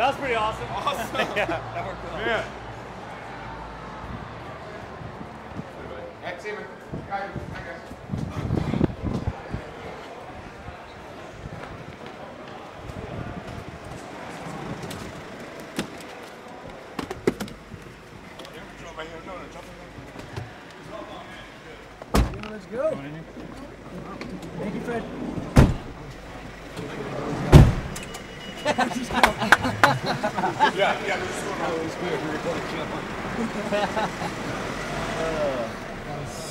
That was pretty awesome. Awesome. yeah, that worked well. Yeah. Let's go. Thank you, Yeah, yeah, this is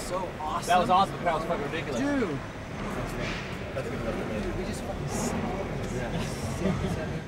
So awesome. That was awesome. That was fucking ridiculous. Dude. That's good. We just fucking.